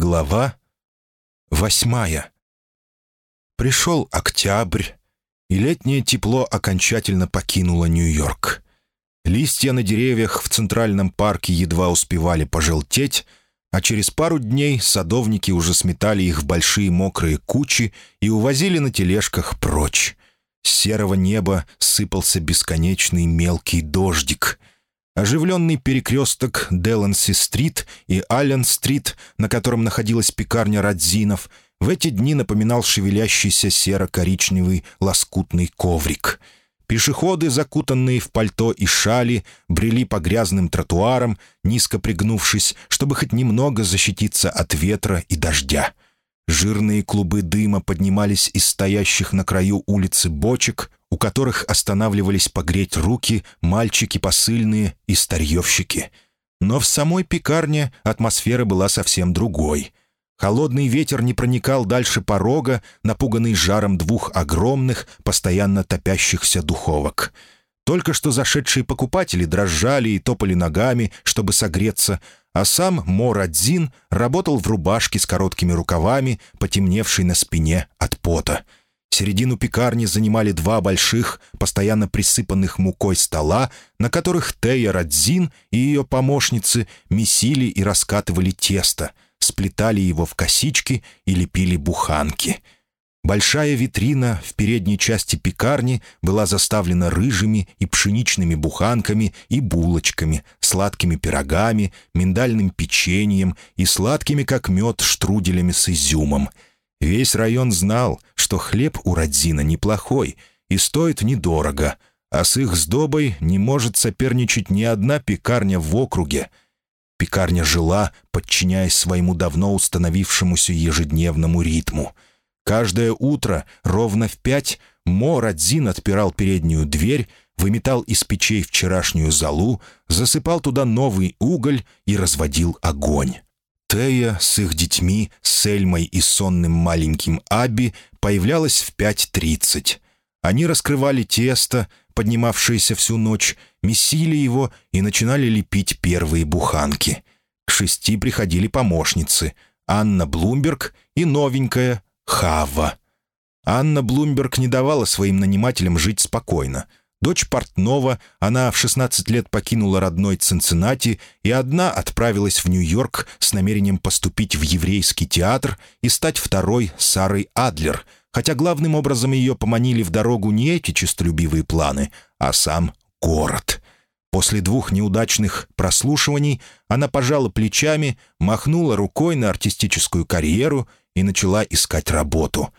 Глава восьмая. Пришел октябрь, и летнее тепло окончательно покинуло Нью-Йорк. Листья на деревьях в Центральном парке едва успевали пожелтеть, а через пару дней садовники уже сметали их в большие мокрые кучи и увозили на тележках прочь. С серого неба сыпался бесконечный мелкий дождик. Оживленный перекресток Деланси-стрит и Аллен-стрит, на котором находилась пекарня Радзинов, в эти дни напоминал шевелящийся серо-коричневый лоскутный коврик. Пешеходы, закутанные в пальто и шали, брели по грязным тротуарам, низко пригнувшись, чтобы хоть немного защититься от ветра и дождя. Жирные клубы дыма поднимались из стоящих на краю улицы бочек, у которых останавливались погреть руки мальчики посыльные и старьевщики. Но в самой пекарне атмосфера была совсем другой. Холодный ветер не проникал дальше порога, напуганный жаром двух огромных, постоянно топящихся духовок. Только что зашедшие покупатели дрожали и топали ногами, чтобы согреться, а сам Морадзин работал в рубашке с короткими рукавами, потемневшей на спине от пота — Середину пекарни занимали два больших, постоянно присыпанных мукой стола, на которых Тея Радзин и ее помощницы месили и раскатывали тесто, сплетали его в косички и лепили буханки. Большая витрина в передней части пекарни была заставлена рыжими и пшеничными буханками и булочками, сладкими пирогами, миндальным печеньем и сладкими, как мед, штруделями с изюмом — Весь район знал, что хлеб у Радзина неплохой и стоит недорого, а с их сдобой не может соперничать ни одна пекарня в округе. Пекарня жила, подчиняясь своему давно установившемуся ежедневному ритму. Каждое утро ровно в пять Мо Радзин отпирал переднюю дверь, выметал из печей вчерашнюю золу, засыпал туда новый уголь и разводил огонь. Тея с их детьми, Сельмой и сонным маленьким Аби появлялась в 5.30. Они раскрывали тесто, поднимавшееся всю ночь, месили его и начинали лепить первые буханки. К шести приходили помощницы — Анна Блумберг и новенькая Хава. Анна Блумберг не давала своим нанимателям жить спокойно — Дочь портного, она в 16 лет покинула родной Цинциннати и одна отправилась в Нью-Йорк с намерением поступить в еврейский театр и стать второй Сарой Адлер, хотя главным образом ее поманили в дорогу не эти честолюбивые планы, а сам город. После двух неудачных прослушиваний она пожала плечами, махнула рукой на артистическую карьеру и начала искать работу.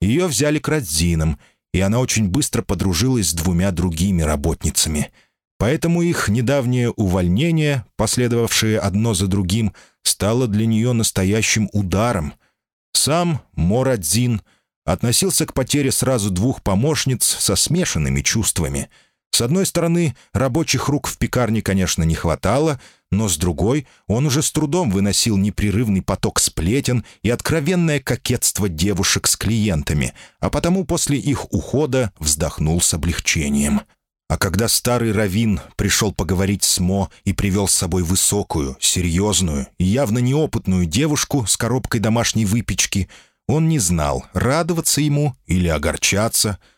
Ее взяли к Радзинам — и она очень быстро подружилась с двумя другими работницами. Поэтому их недавнее увольнение, последовавшее одно за другим, стало для нее настоящим ударом. Сам Морадзин относился к потере сразу двух помощниц со смешанными чувствами — с одной стороны, рабочих рук в пекарне, конечно, не хватало, но с другой он уже с трудом выносил непрерывный поток сплетен и откровенное кокетство девушек с клиентами, а потому после их ухода вздохнул с облегчением. А когда старый Равин пришел поговорить с Мо и привел с собой высокую, серьезную и явно неопытную девушку с коробкой домашней выпечки, он не знал, радоваться ему или огорчаться —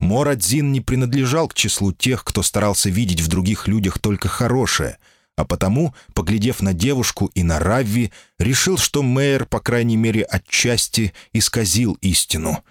Морадзин не принадлежал к числу тех, кто старался видеть в других людях только хорошее, а потому, поглядев на девушку и на Равви, решил, что Мэйр, по крайней мере, отчасти исказил истину.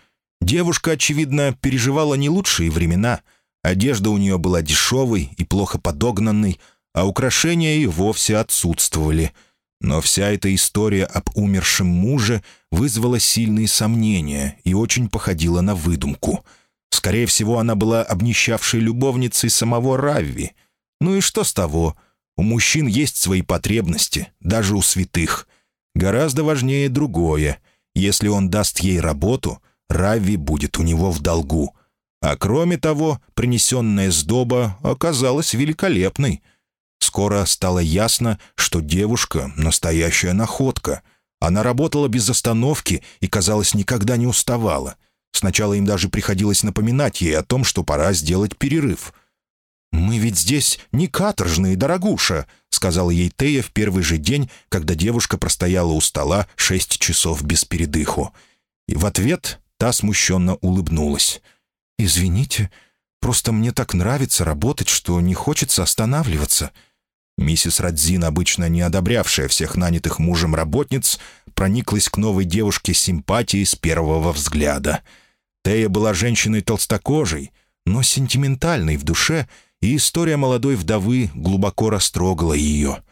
Девушка, очевидно, переживала не лучшие времена. Одежда у нее была дешевой и плохо подогнанной, а украшения и вовсе отсутствовали. Но вся эта история об умершем муже вызвала сильные сомнения и очень походила на выдумку — Скорее всего, она была обнищавшей любовницей самого Равви. Ну и что с того? У мужчин есть свои потребности, даже у святых. Гораздо важнее другое. Если он даст ей работу, Равви будет у него в долгу. А кроме того, принесенная сдоба оказалась великолепной. Скоро стало ясно, что девушка — настоящая находка. Она работала без остановки и, казалось, никогда не уставала — Сначала им даже приходилось напоминать ей о том, что пора сделать перерыв. «Мы ведь здесь не каторжные, дорогуша», — сказала ей Тея в первый же день, когда девушка простояла у стола шесть часов без передыху. И в ответ та смущенно улыбнулась. «Извините, просто мне так нравится работать, что не хочется останавливаться». Миссис Радзин, обычно не одобрявшая всех нанятых мужем работниц, прониклась к новой девушке симпатией с первого взгляда. Тея была женщиной толстокожей, но сентиментальной в душе и история молодой вдовы глубоко растрогала ее.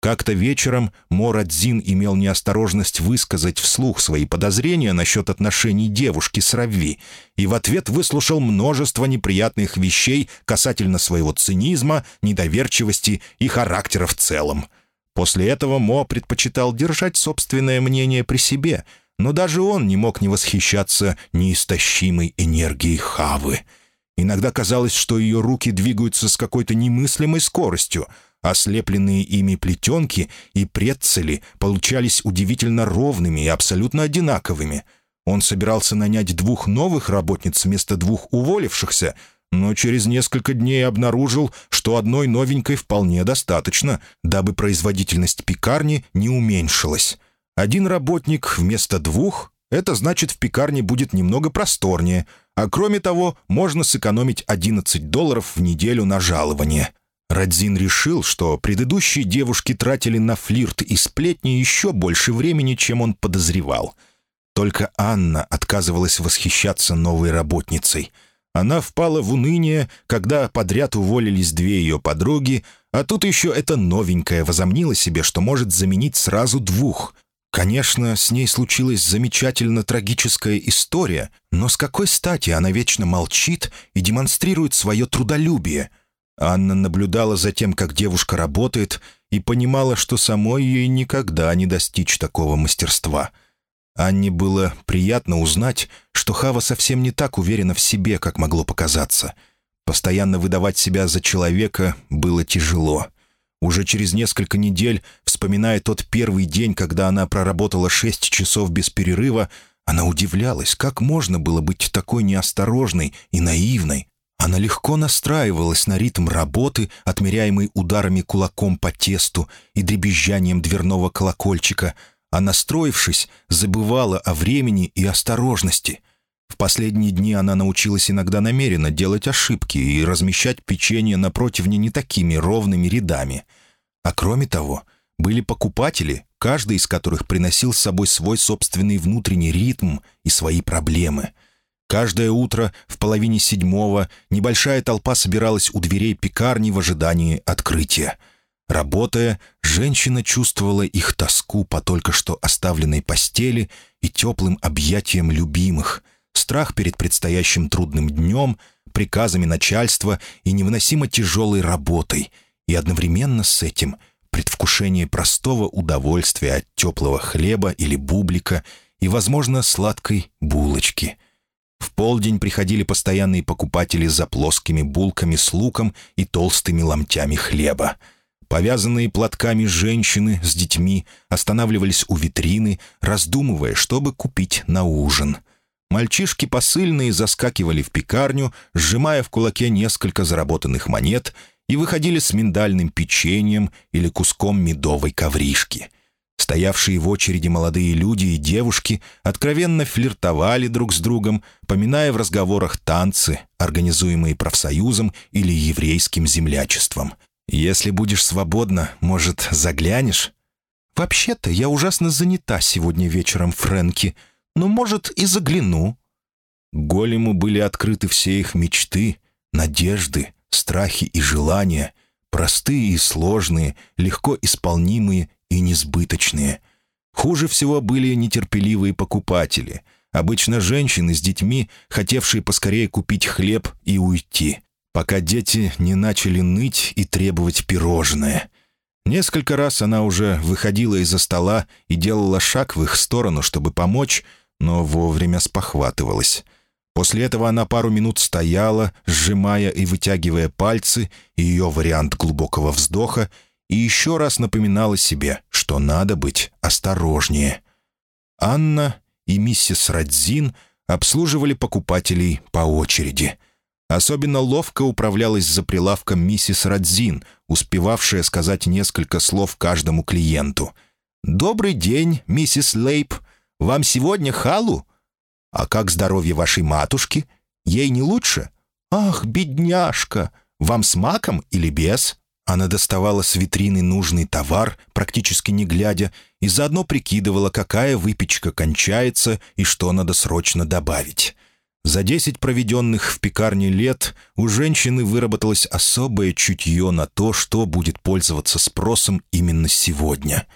Как-то вечером Морадзин имел неосторожность высказать вслух свои подозрения насчет отношений девушки с Равви и в ответ выслушал множество неприятных вещей касательно своего цинизма, недоверчивости и характера в целом. После этого Мо предпочитал держать собственное мнение при себе, но даже он не мог не восхищаться неистощимой энергией Хавы — Иногда казалось, что ее руки двигаются с какой-то немыслимой скоростью. Ослепленные ими плетенки и прецели получались удивительно ровными и абсолютно одинаковыми. Он собирался нанять двух новых работниц вместо двух уволившихся, но через несколько дней обнаружил, что одной новенькой вполне достаточно, дабы производительность пекарни не уменьшилась. Один работник вместо двух — это значит, в пекарне будет немного просторнее — а кроме того, можно сэкономить 11 долларов в неделю на жалование. Радзин решил, что предыдущие девушки тратили на флирт и сплетни еще больше времени, чем он подозревал. Только Анна отказывалась восхищаться новой работницей. Она впала в уныние, когда подряд уволились две ее подруги, а тут еще эта новенькая возомнила себе, что может заменить сразу двух. Конечно, с ней случилась замечательно трагическая история, но с какой стати она вечно молчит и демонстрирует свое трудолюбие? Анна наблюдала за тем, как девушка работает, и понимала, что самой ей никогда не достичь такого мастерства. Анне было приятно узнать, что Хава совсем не так уверена в себе, как могло показаться. Постоянно выдавать себя за человека было тяжело — уже через несколько недель, вспоминая тот первый день, когда она проработала шесть часов без перерыва, она удивлялась, как можно было быть такой неосторожной и наивной. Она легко настраивалась на ритм работы, отмеряемый ударами кулаком по тесту и дребезжанием дверного колокольчика, а настроившись, забывала о времени и осторожности. В последние дни она научилась иногда намеренно делать ошибки и размещать печенье на противне не такими ровными рядами. А кроме того, были покупатели, каждый из которых приносил с собой свой собственный внутренний ритм и свои проблемы. Каждое утро в половине седьмого небольшая толпа собиралась у дверей пекарни в ожидании открытия. Работая, женщина чувствовала их тоску по только что оставленной постели и теплым объятиям любимых, страх перед предстоящим трудным днем, приказами начальства и невыносимо тяжелой работой — и одновременно с этим предвкушение простого удовольствия от теплого хлеба или бублика и, возможно, сладкой булочки. В полдень приходили постоянные покупатели за плоскими булками с луком и толстыми ломтями хлеба. Повязанные платками женщины с детьми останавливались у витрины, раздумывая, чтобы купить на ужин. Мальчишки посыльные заскакивали в пекарню, сжимая в кулаке несколько заработанных монет — и выходили с миндальным печеньем или куском медовой ковришки. Стоявшие в очереди молодые люди и девушки откровенно флиртовали друг с другом, поминая в разговорах танцы, организуемые профсоюзом или еврейским землячеством. «Если будешь свободна, может, заглянешь?» «Вообще-то я ужасно занята сегодня вечером, Фрэнки, но, может, и загляну». Голему были открыты все их мечты, надежды, страхи и желания, простые и сложные, легко исполнимые и несбыточные. Хуже всего были нетерпеливые покупатели, обычно женщины с детьми, хотевшие поскорее купить хлеб и уйти, пока дети не начали ныть и требовать пирожное. Несколько раз она уже выходила из-за стола и делала шаг в их сторону, чтобы помочь, но вовремя спохватывалась. После этого она пару минут стояла, сжимая и вытягивая пальцы, ее вариант глубокого вздоха, и еще раз напоминала себе, что надо быть осторожнее. Анна и миссис Радзин обслуживали покупателей по очереди. Особенно ловко управлялась за прилавком миссис Радзин, успевавшая сказать несколько слов каждому клиенту. «Добрый день, миссис Лейп. Вам сегодня халу? А как здоровье вашей матушки? Ей не лучше? Ах, бедняжка! Вам с маком или без?» Она доставала с витрины нужный товар, практически не глядя, и заодно прикидывала, какая выпечка кончается и что надо срочно добавить. За десять проведенных в пекарне лет у женщины выработалось особое чутье на то, что будет пользоваться спросом именно сегодня.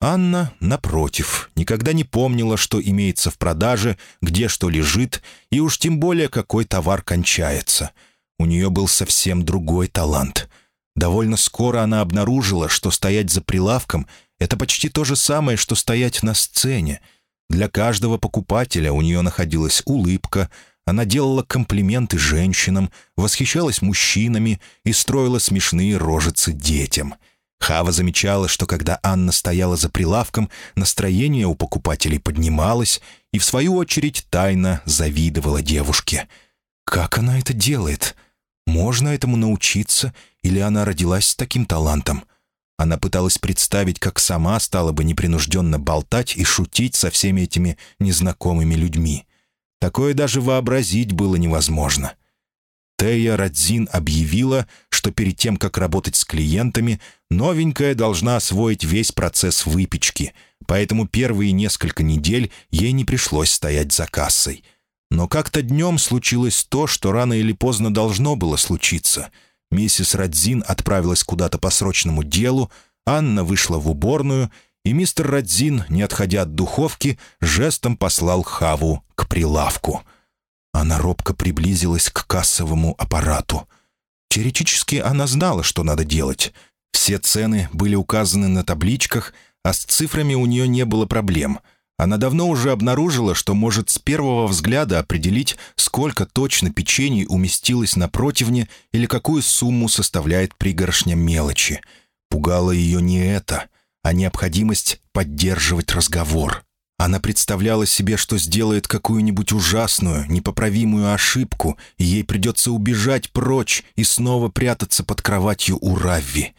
Анна, напротив, никогда не помнила, что имеется в продаже, где что лежит, и уж тем более какой товар кончается. У нее был совсем другой талант. Довольно скоро она обнаружила, что стоять за прилавком — это почти то же самое, что стоять на сцене — для каждого покупателя у нее находилась улыбка, она делала комплименты женщинам, восхищалась мужчинами и строила смешные рожицы детям. Хава замечала, что когда Анна стояла за прилавком, настроение у покупателей поднималось и, в свою очередь, тайно завидовала девушке. Как она это делает? Можно этому научиться, или она родилась с таким талантом? Она пыталась представить, как сама стала бы непринужденно болтать и шутить со всеми этими незнакомыми людьми. Такое даже вообразить было невозможно. Тея Радзин объявила, что перед тем, как работать с клиентами, новенькая должна освоить весь процесс выпечки, поэтому первые несколько недель ей не пришлось стоять за кассой. Но как-то днем случилось то, что рано или поздно должно было случиться — Миссис Радзин отправилась куда-то по срочному делу, Анна вышла в уборную, и мистер Радзин, не отходя от духовки, жестом послал Хаву к прилавку. Она робко приблизилась к кассовому аппарату. Теоретически она знала, что надо делать. Все цены были указаны на табличках, а с цифрами у нее не было проблем — она давно уже обнаружила, что может с первого взгляда определить, сколько точно печений уместилось на противне или какую сумму составляет пригоршня мелочи. Пугало ее не это, а необходимость поддерживать разговор. Она представляла себе, что сделает какую-нибудь ужасную, непоправимую ошибку, и ей придется убежать прочь и снова прятаться под кроватью у Равви.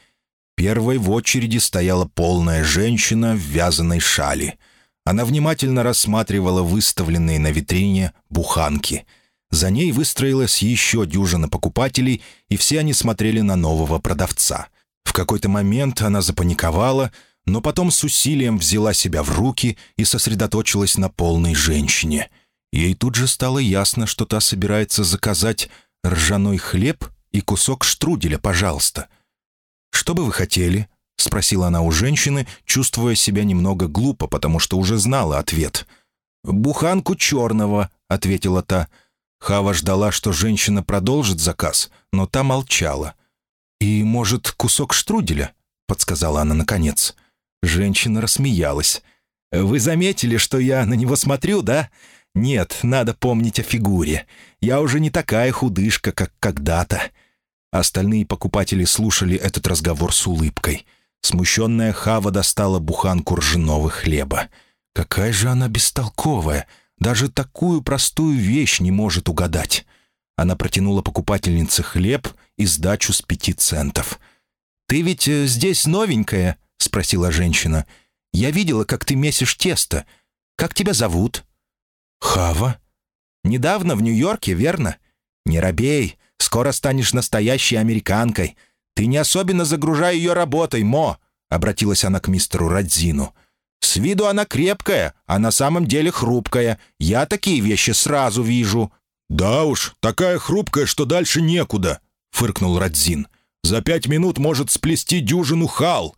Первой в очереди стояла полная женщина в вязаной шали — она внимательно рассматривала выставленные на витрине буханки. За ней выстроилась еще дюжина покупателей, и все они смотрели на нового продавца. В какой-то момент она запаниковала, но потом с усилием взяла себя в руки и сосредоточилась на полной женщине. Ей тут же стало ясно, что та собирается заказать ржаной хлеб и кусок штруделя, пожалуйста. «Что бы вы хотели?» — спросила она у женщины, чувствуя себя немного глупо, потому что уже знала ответ. «Буханку черного», — ответила та. Хава ждала, что женщина продолжит заказ, но та молчала. «И, может, кусок штруделя?» — подсказала она наконец. Женщина рассмеялась. «Вы заметили, что я на него смотрю, да? Нет, надо помнить о фигуре. Я уже не такая худышка, как когда-то». Остальные покупатели слушали этот разговор с улыбкой — Смущенная Хава достала буханку ржаного хлеба. Какая же она бестолковая! Даже такую простую вещь не может угадать. Она протянула покупательнице хлеб и сдачу с пяти центов. «Ты ведь э, здесь новенькая?» — спросила женщина. «Я видела, как ты месишь тесто. Как тебя зовут?» «Хава». «Недавно в Нью-Йорке, верно? Не робей, скоро станешь настоящей американкой. «Ты не особенно загружай ее работой, Мо!» — обратилась она к мистеру Радзину. «С виду она крепкая, а на самом деле хрупкая. Я такие вещи сразу вижу». «Да уж, такая хрупкая, что дальше некуда», — фыркнул Радзин. «За пять минут может сплести дюжину хал».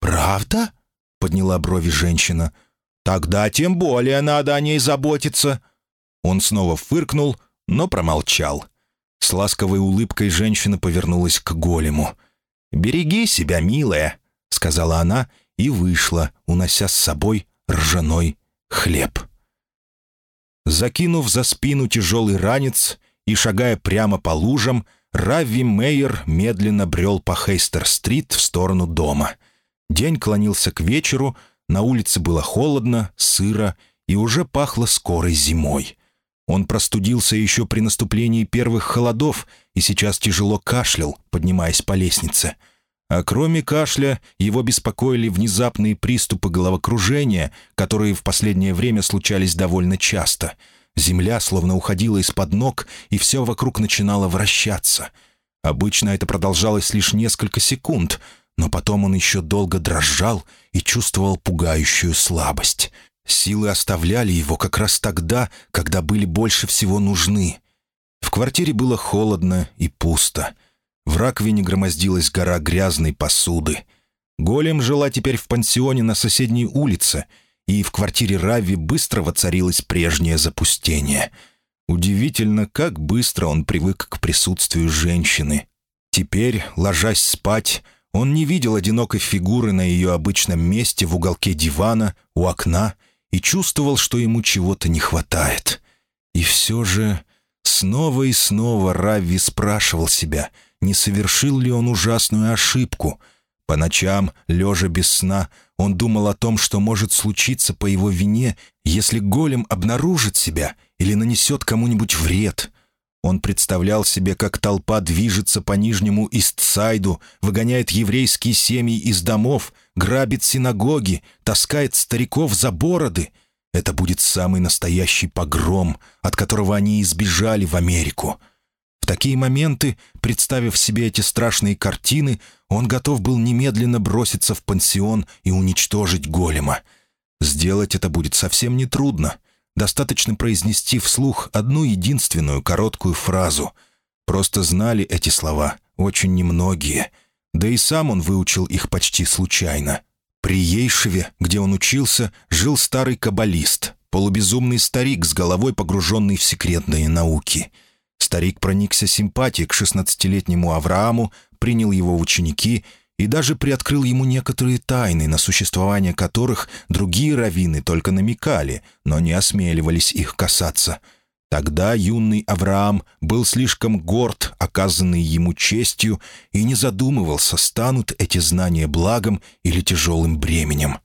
«Правда?» — подняла брови женщина. «Тогда тем более надо о ней заботиться». Он снова фыркнул, но промолчал. С ласковой улыбкой женщина повернулась к голему. «Береги себя, милая», — сказала она и вышла, унося с собой ржаной хлеб. Закинув за спину тяжелый ранец и шагая прямо по лужам, Равви Мейер медленно брел по Хейстер-стрит в сторону дома. День клонился к вечеру, на улице было холодно, сыро и уже пахло скорой зимой. Он простудился еще при наступлении первых холодов и сейчас тяжело кашлял, поднимаясь по лестнице. А кроме кашля, его беспокоили внезапные приступы головокружения, которые в последнее время случались довольно часто. Земля словно уходила из-под ног, и все вокруг начинало вращаться. Обычно это продолжалось лишь несколько секунд, но потом он еще долго дрожал и чувствовал пугающую слабость. Силы оставляли его как раз тогда, когда были больше всего нужны. В квартире было холодно и пусто. В раковине громоздилась гора грязной посуды. Голем жила теперь в пансионе на соседней улице, и в квартире Рави быстро воцарилось прежнее запустение. Удивительно, как быстро он привык к присутствию женщины. Теперь, ложась спать, он не видел одинокой фигуры на ее обычном месте в уголке дивана, у окна — и чувствовал, что ему чего-то не хватает. И все же снова и снова Равви спрашивал себя, не совершил ли он ужасную ошибку. По ночам, лежа без сна, он думал о том, что может случиться по его вине, если голем обнаружит себя или нанесет кому-нибудь вред. Он представлял себе, как толпа движется по Нижнему Истсайду, выгоняет еврейские семьи из домов, грабит синагоги, таскает стариков за бороды. Это будет самый настоящий погром, от которого они избежали в Америку. В такие моменты, представив себе эти страшные картины, он готов был немедленно броситься в пансион и уничтожить голема. Сделать это будет совсем нетрудно. Достаточно произнести вслух одну единственную короткую фразу. Просто знали эти слова очень немногие — да и сам он выучил их почти случайно. При Ейшеве, где он учился, жил старый каббалист, полубезумный старик с головой погруженный в секретные науки. Старик проникся симпатией к шестнадцатилетнему Аврааму, принял его в ученики и даже приоткрыл ему некоторые тайны, на существование которых другие раввины только намекали, но не осмеливались их касаться — Тогда юный Авраам был слишком горд оказанной ему честью и не задумывался, станут эти знания благом или тяжелым бременем.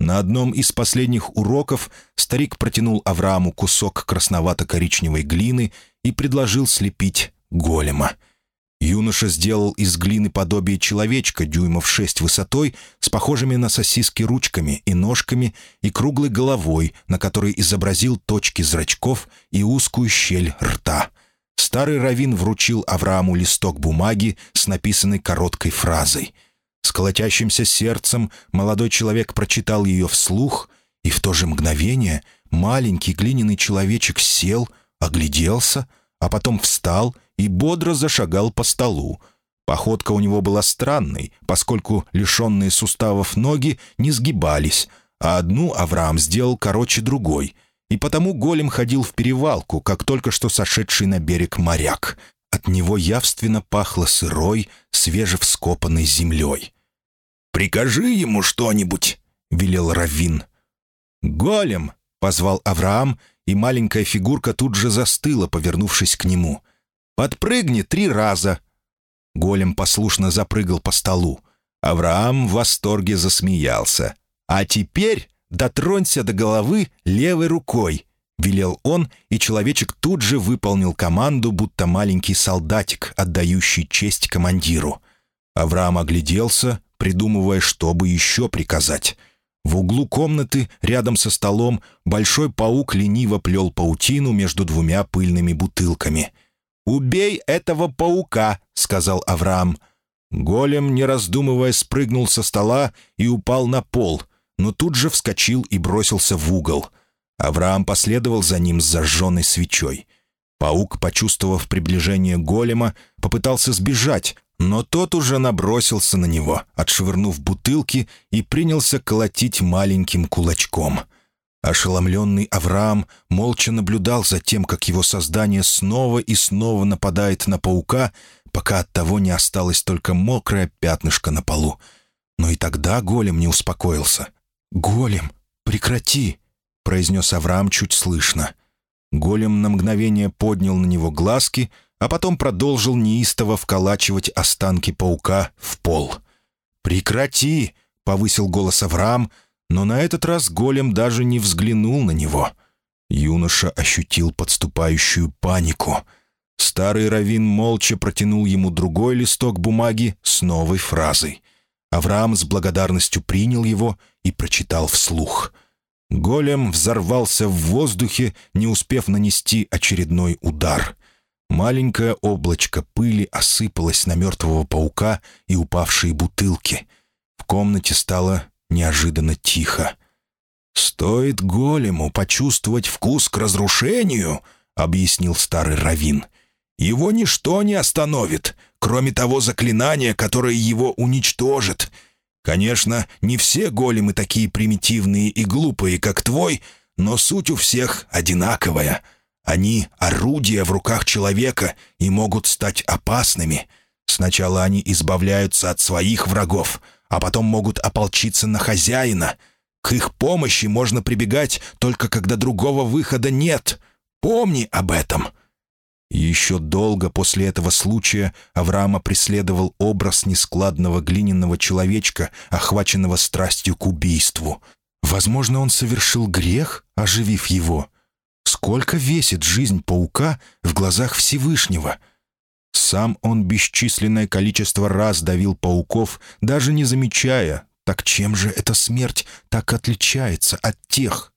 На одном из последних уроков старик протянул Аврааму кусок красновато-коричневой глины и предложил слепить голема — Юноша сделал из глины подобие человечка дюймов шесть высотой с похожими на сосиски ручками и ножками и круглой головой, на которой изобразил точки зрачков и узкую щель рта. Старый равин вручил Аврааму листок бумаги с написанной короткой фразой. С колотящимся сердцем молодой человек прочитал ее вслух, и в то же мгновение маленький глиняный человечек сел, огляделся, а потом встал — и бодро зашагал по столу. Походка у него была странной, поскольку лишенные суставов ноги не сгибались, а одну Авраам сделал короче другой, и потому голем ходил в перевалку, как только что сошедший на берег моряк. От него явственно пахло сырой, свежевскопанной землей. «Прикажи ему что-нибудь», — велел Равин. «Голем!» — позвал Авраам, и маленькая фигурка тут же застыла, повернувшись к нему — Подпрыгни три раза». Голем послушно запрыгал по столу. Авраам в восторге засмеялся. «А теперь дотронься до головы левой рукой», — велел он, и человечек тут же выполнил команду, будто маленький солдатик, отдающий честь командиру. Авраам огляделся, придумывая, что бы еще приказать. В углу комнаты, рядом со столом, большой паук лениво плел паутину между двумя пыльными бутылками — «Убей этого паука», — сказал Авраам. Голем, не раздумывая, спрыгнул со стола и упал на пол, но тут же вскочил и бросился в угол. Авраам последовал за ним с зажженной свечой. Паук, почувствовав приближение голема, попытался сбежать, но тот уже набросился на него, отшвырнув бутылки и принялся колотить маленьким кулачком — Ошеломленный Авраам молча наблюдал за тем, как его создание снова и снова нападает на паука, пока от того не осталось только мокрое пятнышко на полу. Но и тогда голем не успокоился. «Голем, прекрати!» — произнес Авраам чуть слышно. Голем на мгновение поднял на него глазки, а потом продолжил неистово вколачивать останки паука в пол. «Прекрати!» — повысил голос Авраам — но на этот раз голем даже не взглянул на него. Юноша ощутил подступающую панику. Старый Равин молча протянул ему другой листок бумаги с новой фразой. Авраам с благодарностью принял его и прочитал вслух. Голем взорвался в воздухе, не успев нанести очередной удар. Маленькое облачко пыли осыпалось на мертвого паука и упавшие бутылки. В комнате стало неожиданно тихо. «Стоит голему почувствовать вкус к разрушению», — объяснил старый Равин. «Его ничто не остановит, кроме того заклинания, которое его уничтожит. Конечно, не все големы такие примитивные и глупые, как твой, но суть у всех одинаковая. Они — орудия в руках человека и могут стать опасными. Сначала они избавляются от своих врагов, а потом могут ополчиться на хозяина — к их помощи можно прибегать только когда другого выхода нет. Помни об этом». Еще долго после этого случая Авраама преследовал образ нескладного глиняного человечка, охваченного страстью к убийству. Возможно, он совершил грех, оживив его. Сколько весит жизнь паука в глазах Всевышнего? Сам он бесчисленное количество раз давил пауков, даже не замечая, так чем же эта смерть так отличается от тех?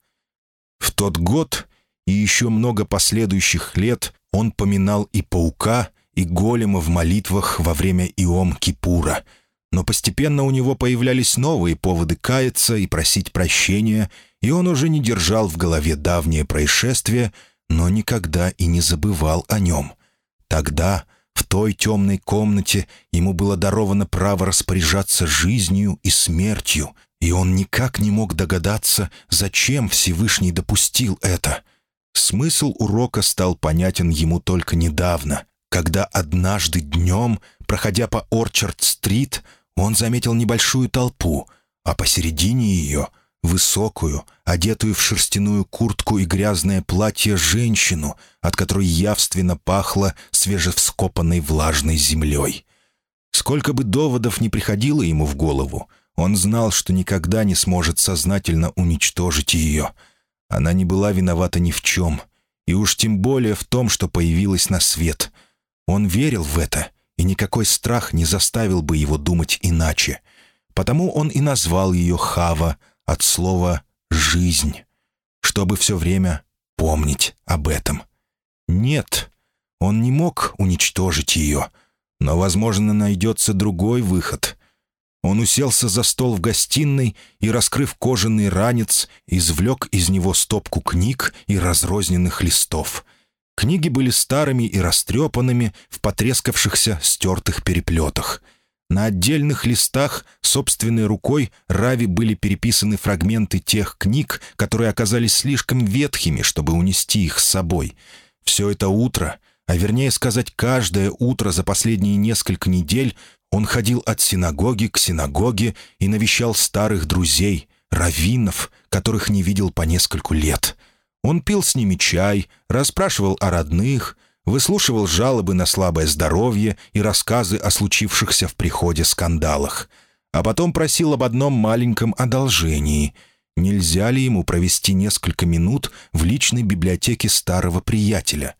В тот год и еще много последующих лет он поминал и паука, и голема в молитвах во время Иом-Кипура. Но постепенно у него появлялись новые поводы каяться и просить прощения, и он уже не держал в голове давнее происшествие, но никогда и не забывал о нем. Тогда в той темной комнате ему было даровано право распоряжаться жизнью и смертью, и он никак не мог догадаться, зачем Всевышний допустил это. Смысл урока стал понятен ему только недавно, когда однажды днем, проходя по Орчард-стрит, он заметил небольшую толпу, а посередине ее — высокую, одетую в шерстяную куртку и грязное платье женщину, от которой явственно пахло свежевскопанной влажной землей. Сколько бы доводов ни приходило ему в голову, он знал, что никогда не сможет сознательно уничтожить ее. Она не была виновата ни в чем, и уж тем более в том, что появилась на свет. Он верил в это, и никакой страх не заставил бы его думать иначе. Потому он и назвал ее Хава, от слова «жизнь», чтобы все время помнить об этом. Нет, он не мог уничтожить ее, но, возможно, найдется другой выход. Он уселся за стол в гостиной и, раскрыв кожаный ранец, извлек из него стопку книг и разрозненных листов. Книги были старыми и растрепанными в потрескавшихся стертых переплетах — на отдельных листах собственной рукой Рави были переписаны фрагменты тех книг, которые оказались слишком ветхими, чтобы унести их с собой. Все это утро, а вернее сказать, каждое утро за последние несколько недель он ходил от синагоги к синагоге и навещал старых друзей, раввинов, которых не видел по нескольку лет. Он пил с ними чай, расспрашивал о родных — выслушивал жалобы на слабое здоровье и рассказы о случившихся в приходе скандалах. А потом просил об одном маленьком одолжении. Нельзя ли ему провести несколько минут в личной библиотеке старого приятеля?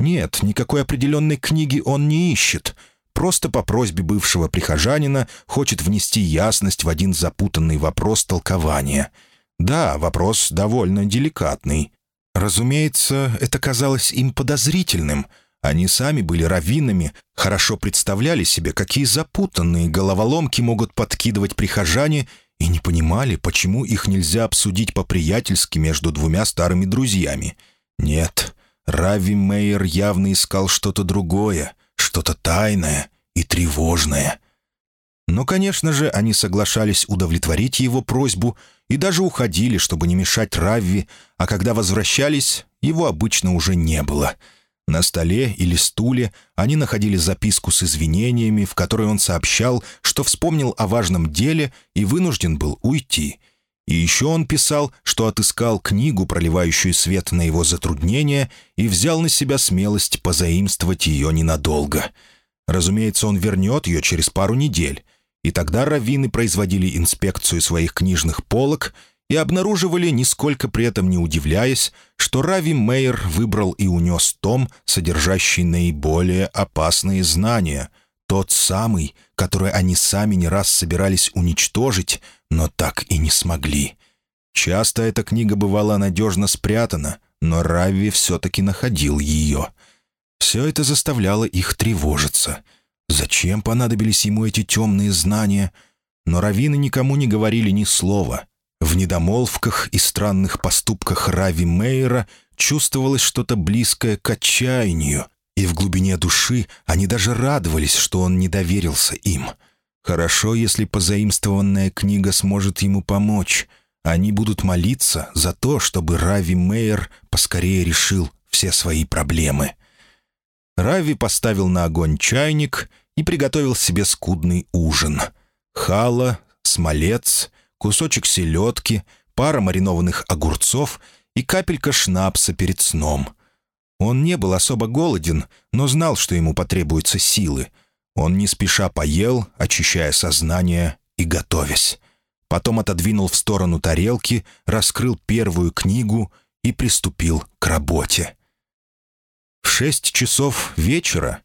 Нет, никакой определенной книги он не ищет. Просто по просьбе бывшего прихожанина хочет внести ясность в один запутанный вопрос толкования. Да, вопрос довольно деликатный. Разумеется, это казалось им подозрительным. Они сами были раввинами, хорошо представляли себе, какие запутанные головоломки могут подкидывать прихожане, и не понимали, почему их нельзя обсудить по-приятельски между двумя старыми друзьями. Нет, Рави Мейер явно искал что-то другое, что-то тайное и тревожное. Но, конечно же, они соглашались удовлетворить его просьбу и даже уходили, чтобы не мешать Равви, а когда возвращались, его обычно уже не было. На столе или стуле они находили записку с извинениями, в которой он сообщал, что вспомнил о важном деле и вынужден был уйти. И еще он писал, что отыскал книгу, проливающую свет на его затруднения, и взял на себя смелость позаимствовать ее ненадолго. Разумеется, он вернет ее через пару недель. И тогда раввины производили инспекцию своих книжных полок, и обнаруживали, нисколько при этом не удивляясь, что Рави Мейер выбрал и унес том, содержащий наиболее опасные знания, тот самый, который они сами не раз собирались уничтожить, но так и не смогли. Часто эта книга бывала надежно спрятана, но Рави все-таки находил ее. Все это заставляло их тревожиться. Зачем понадобились ему эти темные знания? Но раввины никому не говорили ни слова. В недомолвках и странных поступках Рави Мейера чувствовалось что-то близкое к отчаянию, и в глубине души они даже радовались, что он не доверился им. Хорошо, если позаимствованная книга сможет ему помочь — они будут молиться за то, чтобы Рави Мейер поскорее решил все свои проблемы. Рави поставил на огонь чайник и приготовил себе скудный ужин. Хала, смолец, кусочек селедки, пара маринованных огурцов и капелька шнапса перед сном. Он не был особо голоден, но знал, что ему потребуются силы. Он не спеша поел, очищая сознание и готовясь потом отодвинул в сторону тарелки, раскрыл первую книгу и приступил к работе. В шесть часов вечера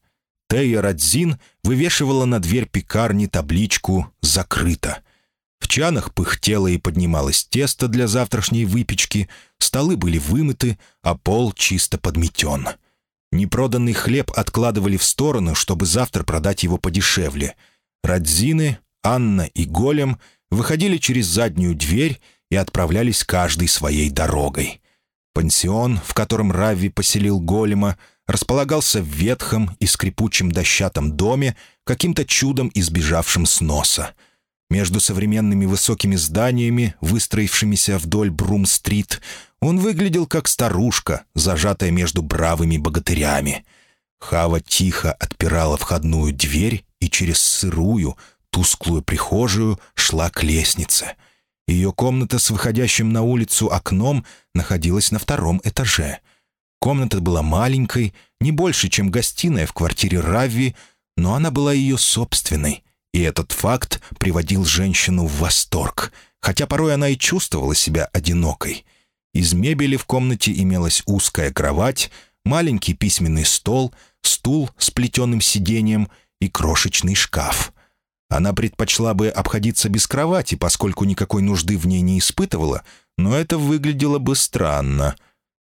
Тея Радзин вывешивала на дверь пекарни табличку «Закрыто». В чанах пыхтело и поднималось тесто для завтрашней выпечки, столы были вымыты, а пол чисто подметен. Непроданный хлеб откладывали в сторону, чтобы завтра продать его подешевле. Радзины, Анна и Голем — выходили через заднюю дверь и отправлялись каждой своей дорогой. Пансион, в котором Равви поселил голема, располагался в ветхом и скрипучем дощатом доме, каким-то чудом избежавшим сноса. Между современными высокими зданиями, выстроившимися вдоль Брум-стрит, он выглядел как старушка, зажатая между бравыми богатырями. Хава тихо отпирала входную дверь и через сырую, тусклую прихожую шла к лестнице. Ее комната с выходящим на улицу окном находилась на втором этаже. Комната была маленькой, не больше, чем гостиная в квартире Равви, но она была ее собственной, и этот факт приводил женщину в восторг, хотя порой она и чувствовала себя одинокой. Из мебели в комнате имелась узкая кровать, маленький письменный стол, стул с плетеным сиденьем и крошечный шкаф — она предпочла бы обходиться без кровати, поскольку никакой нужды в ней не испытывала, но это выглядело бы странно.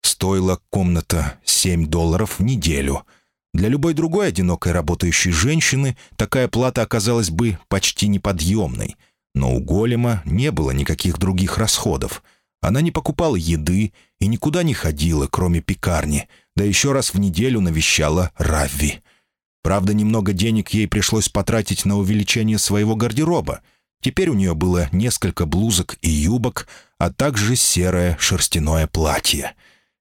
Стоила комната 7 долларов в неделю. Для любой другой одинокой работающей женщины такая плата оказалась бы почти неподъемной. Но у Голема не было никаких других расходов. Она не покупала еды и никуда не ходила, кроме пекарни, да еще раз в неделю навещала Равви. Правда, немного денег ей пришлось потратить на увеличение своего гардероба. Теперь у нее было несколько блузок и юбок, а также серое шерстяное платье.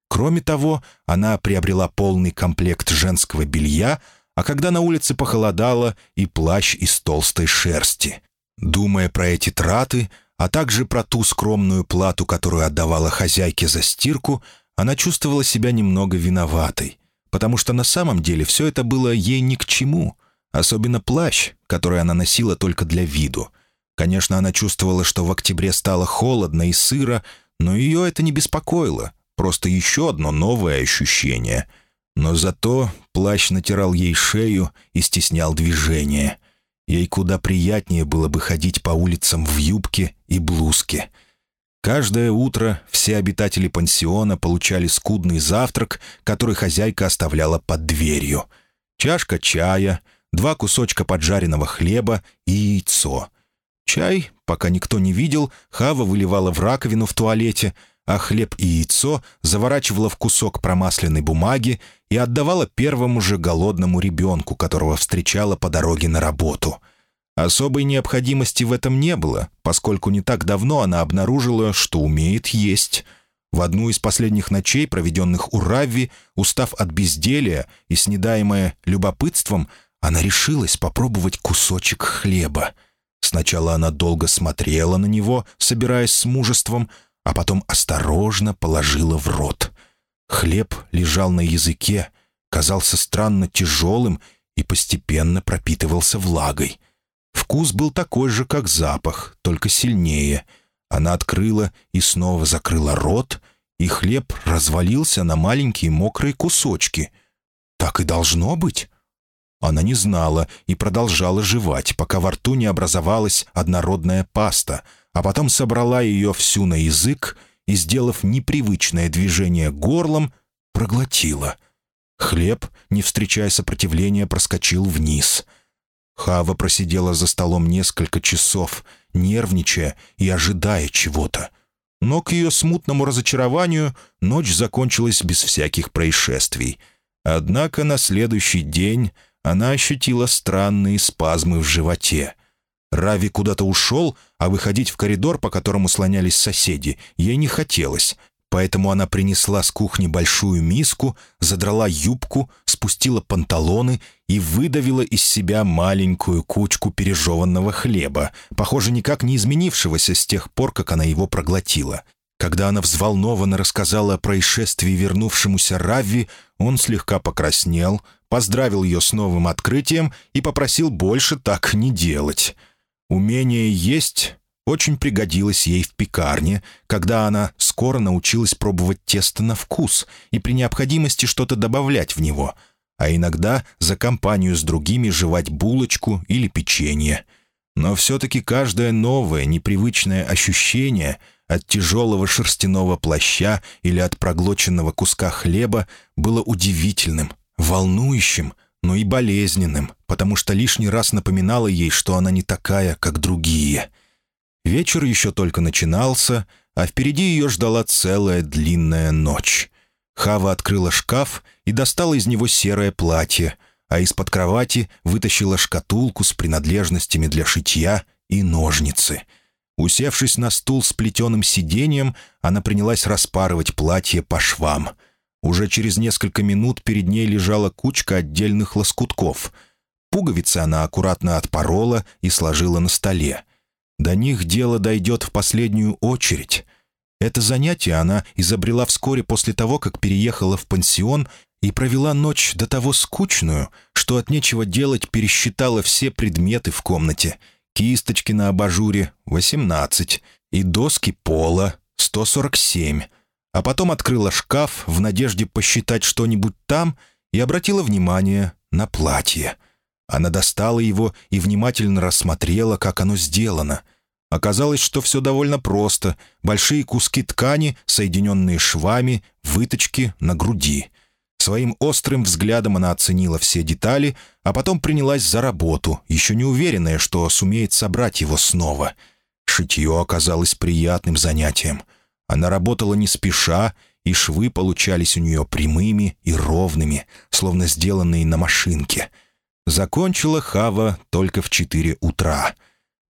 Кроме того, она приобрела полный комплект женского белья, а когда на улице похолодало, и плащ из толстой шерсти. Думая про эти траты, а также про ту скромную плату, которую отдавала хозяйке за стирку, она чувствовала себя немного виноватой потому что на самом деле все это было ей ни к чему, особенно плащ, который она носила только для виду. Конечно, она чувствовала, что в октябре стало холодно и сыро, но ее это не беспокоило, просто еще одно новое ощущение. Но зато плащ натирал ей шею и стеснял движение. Ей куда приятнее было бы ходить по улицам в юбке и блузке — Каждое утро все обитатели пансиона получали скудный завтрак, который хозяйка оставляла под дверью. Чашка чая, два кусочка поджаренного хлеба и яйцо. Чай, пока никто не видел, Хава выливала в раковину в туалете, а хлеб и яйцо заворачивала в кусок промасленной бумаги и отдавала первому же голодному ребенку, которого встречала по дороге на работу — Особой необходимости в этом не было, поскольку не так давно она обнаружила, что умеет есть. В одну из последних ночей, проведенных у Равви, устав от безделия и снедаемая любопытством, она решилась попробовать кусочек хлеба. Сначала она долго смотрела на него, собираясь с мужеством, а потом осторожно положила в рот. Хлеб лежал на языке, казался странно тяжелым и постепенно пропитывался влагой — Вкус был такой же, как запах, только сильнее. Она открыла и снова закрыла рот, и хлеб развалился на маленькие мокрые кусочки. Так и должно быть. Она не знала и продолжала жевать, пока во рту не образовалась однородная паста, а потом собрала ее всю на язык и, сделав непривычное движение горлом, проглотила. Хлеб, не встречая сопротивления, проскочил вниз. Хава просидела за столом несколько часов, нервничая и ожидая чего-то. Но к ее смутному разочарованию ночь закончилась без всяких происшествий. Однако на следующий день она ощутила странные спазмы в животе. Рави куда-то ушел, а выходить в коридор, по которому слонялись соседи, ей не хотелось, поэтому она принесла с кухни большую миску, задрала юбку, спустила панталоны и выдавила из себя маленькую кучку пережеванного хлеба, похоже, никак не изменившегося с тех пор, как она его проглотила. Когда она взволнованно рассказала о происшествии вернувшемуся Равви, он слегка покраснел, поздравил ее с новым открытием и попросил больше так не делать. Умение есть очень пригодилось ей в пекарне, когда она скоро научилась пробовать тесто на вкус и при необходимости что-то добавлять в него, а иногда за компанию с другими жевать булочку или печенье. Но все-таки каждое новое, непривычное ощущение от тяжелого шерстяного плаща или от проглоченного куска хлеба было удивительным, волнующим, но и болезненным, потому что лишний раз напоминало ей, что она не такая, как другие. Вечер еще только начинался, а впереди ее ждала целая длинная ночь. Хава открыла шкаф и достала из него серое платье, а из-под кровати вытащила шкатулку с принадлежностями для шитья и ножницы. Усевшись на стул с плетеным сиденьем, она принялась распарывать платье по швам — уже через несколько минут перед ней лежала кучка отдельных лоскутков. Пуговицы она аккуратно отпорола и сложила на столе. До них дело дойдет в последнюю очередь. Это занятие она изобрела вскоре после того, как переехала в пансион и провела ночь до того скучную, что от нечего делать пересчитала все предметы в комнате. Кисточки на абажуре — 18, и доски пола — 147, а потом открыла шкаф в надежде посчитать что-нибудь там и обратила внимание на платье. Она достала его и внимательно рассмотрела, как оно сделано. Оказалось, что все довольно просто. Большие куски ткани, соединенные швами, выточки на груди. Своим острым взглядом она оценила все детали, а потом принялась за работу, еще не уверенная, что сумеет собрать его снова. Шитье оказалось приятным занятием — она работала не спеша, и швы получались у нее прямыми и ровными, словно сделанные на машинке. Закончила Хава только в четыре утра.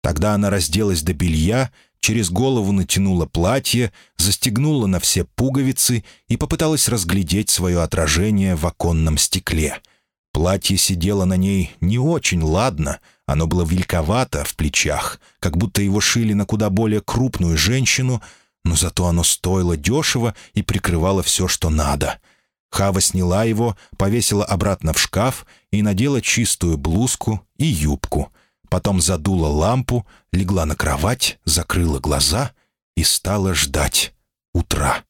Тогда она разделась до белья, через голову натянула платье, застегнула на все пуговицы и попыталась разглядеть свое отражение в оконном стекле. Платье сидело на ней не очень ладно, оно было великовато в плечах, как будто его шили на куда более крупную женщину — но зато оно стоило дешево и прикрывало все, что надо. Хава сняла его, повесила обратно в шкаф и надела чистую блузку и юбку. Потом задула лампу, легла на кровать, закрыла глаза и стала ждать утра.